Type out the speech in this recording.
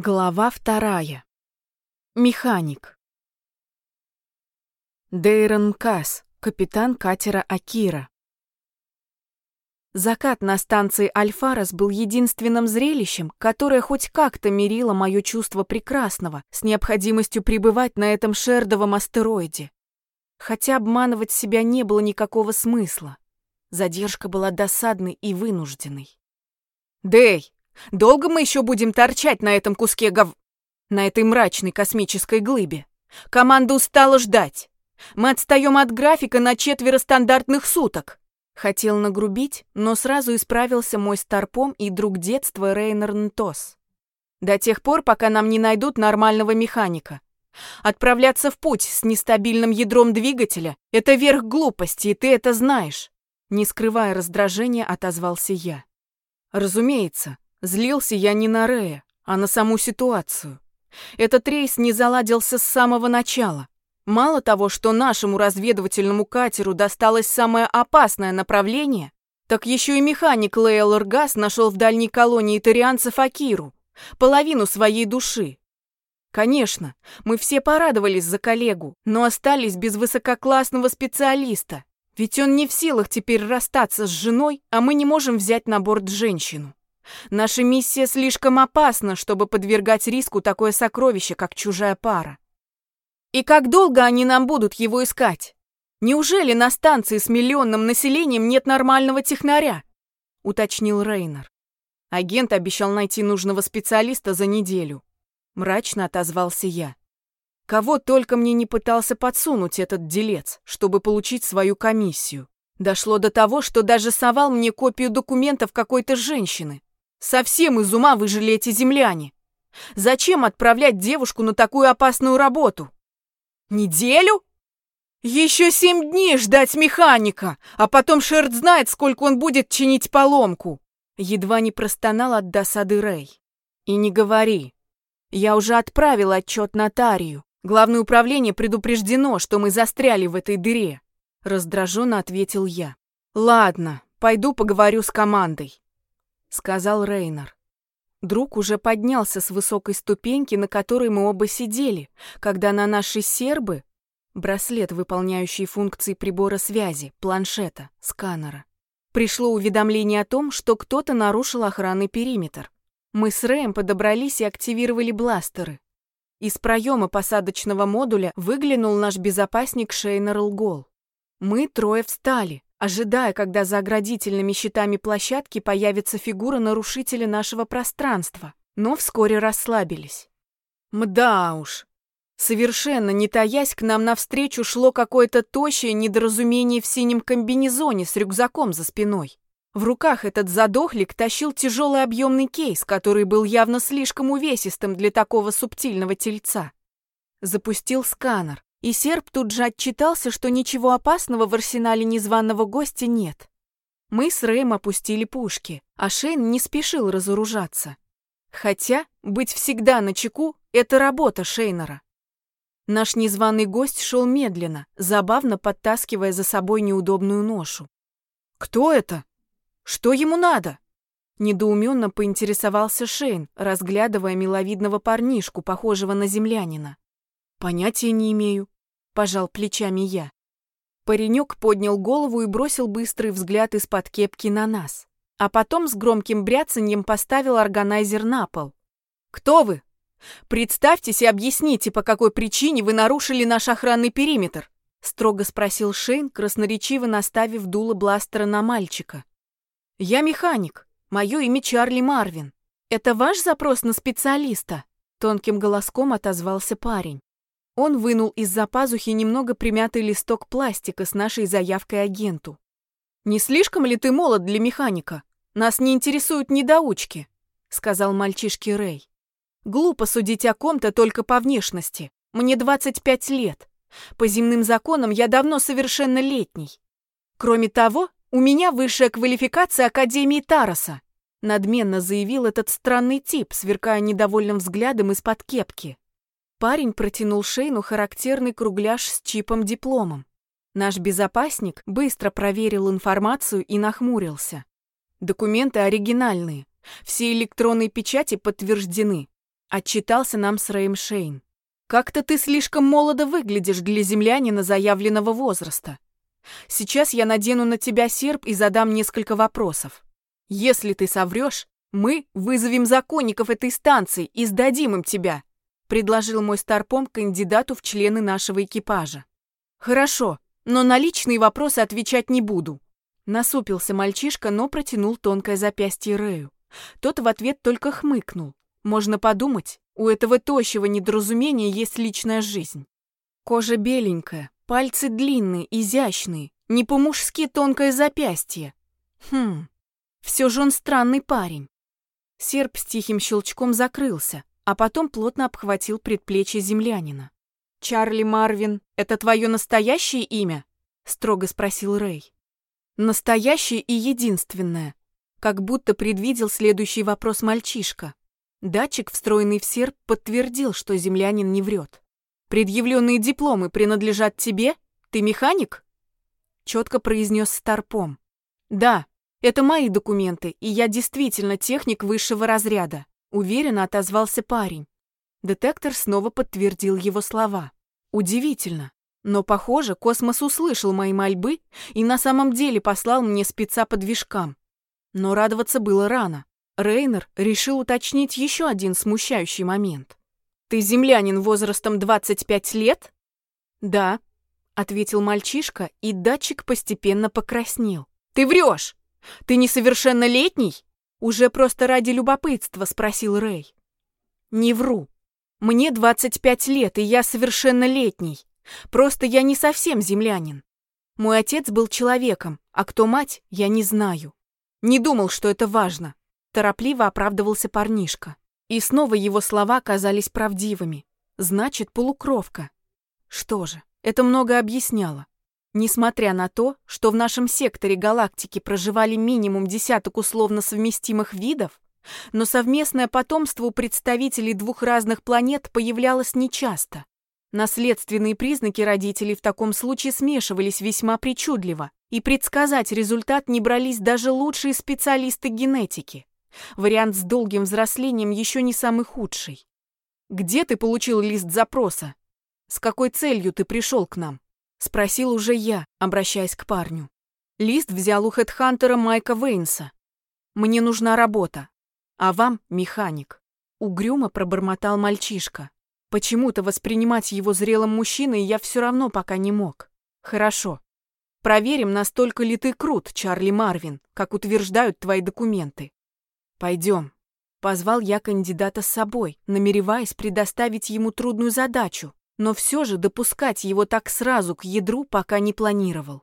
Глава вторая. Механик. Дейрон Мкас, капитан катера Акира. Закат на станции Альфарас был единственным зрелищем, которое хоть как-то мирило мое чувство прекрасного с необходимостью пребывать на этом шердовом астероиде. Хотя обманывать себя не было никакого смысла. Задержка была досадной и вынужденной. «Дэй, долго мы еще будем торчать на этом куске гов... на этой мрачной космической глыбе? Команда устала ждать. Мы отстаем от графика на четверо стандартных суток». Хотел нагрубить, но сразу исправился мой старпом и друг детства Рейнер Нтос. До тех пор, пока нам не найдут нормального механика. Отправляться в путь с нестабильным ядром двигателя — это верх глупости, и ты это знаешь. Не скрывая раздражения, отозвался я. Разумеется, злился я не на Рея, а на саму ситуацию. Этот рейс не заладился с самого начала. Мало того, что нашему разведывательному катеру досталось самое опасное направление, так еще и механик Лейлор Гас нашел в дальней колонии тарианцев Акиру, половину своей души. Конечно, мы все порадовались за коллегу, но остались без высококлассного специалиста, ведь он не в силах теперь расстаться с женой, а мы не можем взять на борт женщину. Наша миссия слишком опасна, чтобы подвергать риску такое сокровище, как чужая пара. И как долго они нам будут его искать? Неужели на станции с миллионным населением нет нормального технаря? Уточнил Рейнер. Агент обещал найти нужного специалиста за неделю. Мрачно отозвался я. Кого только мне не пытался подсунуть этот делец, чтобы получить свою комиссию. Дошло до того, что даже совал мне копию документов какой-то женщины. Совсем из ума выжили эти земляне. Зачем отправлять девушку на такую опасную работу? Неделю? Еще семь дней ждать механика, а потом Шерд знает, сколько он будет чинить поломку. Едва не простонал от досады Рэй. И не говори. Я уже отправил отчет нотарию. Главное управление предупреждено, что мы застряли в этой дыре. Раздраженно ответил я. Ладно, пойду поговорю с командой. Сказал Рейнер. Друг уже поднялся с высокой ступеньки, на которой мы оба сидели, когда на наши сербы, браслет, выполняющий функции прибора связи, планшета, сканера, пришло уведомление о том, что кто-то нарушил охранный периметр. Мы с Рэем подобрались и активировали бластеры. Из проема посадочного модуля выглянул наш безопасник Шейнер Лгол. Мы трое встали, ожидая, когда за оградительными щитами площадки появится фигура нарушителя нашего пространства, но вскоре расслабились. Мда уж. Совершенно не таясь, к нам навстречу шло какое-то тощее недоразумение в синем комбинезоне с рюкзаком за спиной. В руках этот задохлик тащил тяжелый объемный кейс, который был явно слишком увесистым для такого субтильного тельца. Запустил сканер, и серб тут же отчитался, что ничего опасного в арсенале незваного гостя нет. Мы с Рэем опустили пушки, а Шейн не спешил разоружаться. Хотя быть всегда на чеку — это работа Шейнера. Наш незваный гость шел медленно, забавно подтаскивая за собой неудобную ношу. «Кто это? Что ему надо?» Недоуменно поинтересовался Шейн, разглядывая миловидного парнишку, похожего на землянина. Понятия не имею, пожал плечами я. Паренек поднял голову и бросил быстрый взгляд из-под кепки на нас, а потом с громким бряцаньем поставил органайзер на пол. Кто вы? Представьтесь и объясните, по какой причине вы нарушили наш охранный периметр, строго спросил Шейн, красноречиво наставив дуло бластера на мальчика. Я механик. Мое имя Чарли Марвин. Это ваш запрос на специалиста? Тонким голоском отозвался парень. Он вынул из-за пазухи немного примятый листок пластика с нашей заявкой агенту. «Не слишком ли ты молод для механика? Нас не интересуют недоучки», — сказал мальчишке Рэй. «Глупо судить о ком-то только по внешности. Мне 25 лет. По земным законам я давно совершеннолетний. Кроме того, у меня высшая квалификация Академии Тараса», — надменно заявил этот странный тип, сверкая недовольным взглядом из-под кепки. Парень протянул Шейну характерный кругляш с чипом-дипломом. Наш безопасник быстро проверил информацию и нахмурился. Документы оригинальные. Все электронные печати подтверждены. Отчитался нам с Рэем Шейн. Как-то ты слишком молодо выглядишь для землянина заявленного возраста. Сейчас я надену на тебя серп и задам несколько вопросов. Если ты соврешь, мы вызовем законников этой станции и сдадим им тебя, предложил мой старпом кандидату в члены нашего экипажа. Хорошо, но на личные вопросы отвечать не буду. Насупился мальчишка, но протянул тонкое запястье Рэю. Тот в ответ только хмыкнул. Можно подумать, у этого тощего недоразумения есть личная жизнь. Кожа беленькая, пальцы длинные, изящные, не по-мужски тонкое запястье. Хм, все же он странный парень. Серп с тихим щелчком закрылся, а потом плотно обхватил предплечье землянина. «Чарли Марвин, это твое настоящее имя?» — строго спросил Рэй. «Настоящее и единственное», как будто предвидел следующий вопрос мальчишка. Датчик, встроенный в серп, подтвердил, что землянин не врет. «Предъявленные дипломы принадлежат тебе? Ты механик?» Четко произнес Старпом. «Да, это мои документы, и я действительно техник высшего разряда», уверенно отозвался парень. Детектор снова подтвердил его слова. Удивительно. Но, похоже, космос услышал мои мольбы и на самом деле послал мне спеца по движкам. Но радоваться было рано. Рейнер решил уточнить еще один смущающий момент. «Ты землянин возрастом 25 лет?» «Да», — ответил мальчишка, и датчик постепенно покраснел. «Ты врешь! Ты несовершеннолетний?» Уже просто ради любопытства спросил Рэй. «Не вру. Мне 25 лет, и я совершеннолетний. Просто я не совсем землянин. Мой отец был человеком, а кто мать, я не знаю. Не думал, что это важно. Торопливо оправдывался парнишка. И снова его слова казались правдивыми. Значит, полукровка. Что же, это много объясняло. Несмотря на то, что в нашем секторе галактики проживали минимум десяток условно совместимых видов, но совместное потомство у представителей двух разных планет появлялось нечасто. Наследственные признаки родителей в таком случае смешивались весьма причудливо, и предсказать результат не брались даже лучшие специалисты генетики. Вариант с долгим взрослением еще не самый худший. «Где ты получил лист запроса? С какой целью ты пришел к нам?» Спросил уже я, обращаясь к парню. Лист взял у хедхантера Майка Вейнса. «Мне нужна работа, а вам механик». Угрюмо пробормотал мальчишка. Почему-то воспринимать его зрелым мужчиной я все равно пока не мог. Хорошо. Проверим, настолько ли ты крут, Чарли Марвин, как утверждают твои документы. «Пойдем». Позвал я кандидата с собой, намереваясь предоставить ему трудную задачу, но все же допускать его так сразу к ядру пока не планировал.